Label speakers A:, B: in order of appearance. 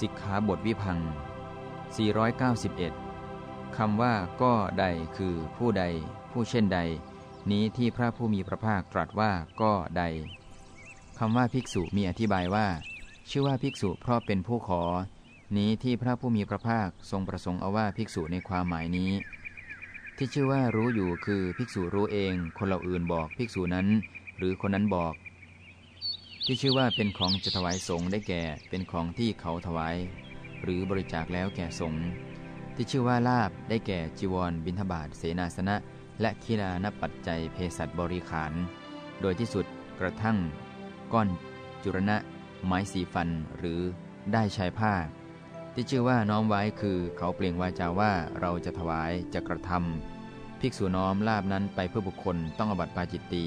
A: สิกขาบทวิพัง 491 คำว่าก็ใดคือผู้ใด ผู้เช่นใด นี้ที่พระผู้มีพระภาคตรัสว่าก็ใดคำว่าภิกษุมีอธิบายว่า ชื่อว่าภิกษุเพราะเป็นผู้ขอ นี้ที่พระผู้มีพระภาคทรงประสงค์เอาว่าภิกษุในความหมายนี้ ที่ชื่อว่ารู้อยู่คือภิกษุรู้เอง คนเราอื่นบอกภิกษุนั้น หรือคนนั้นบอก ที่ชื่อว่าเป็นของจะถวายสงฆ์ได้แก่เป็นของที่เขาถวาย หรือบริจาคแล้วแก่สงฆ์ที่ชื่อว่าลาบได้แก่จีวร บิณฑบาตเสนาสนะ และคีลานปัจจัยเภสัชบริขาร โดยที่สุดกระทั่ง ก้อนจุรณะ ไม้สีฟันหรือได้ชายผ้า ที่ชื่อว่าน้อมไว้คือเขาเปล่งวาจาว่าเราจะถวายจะกระทำภิกษุน้อมลาบนั้นไปเพื่อบุคคลต้องอบัติปาจิตตี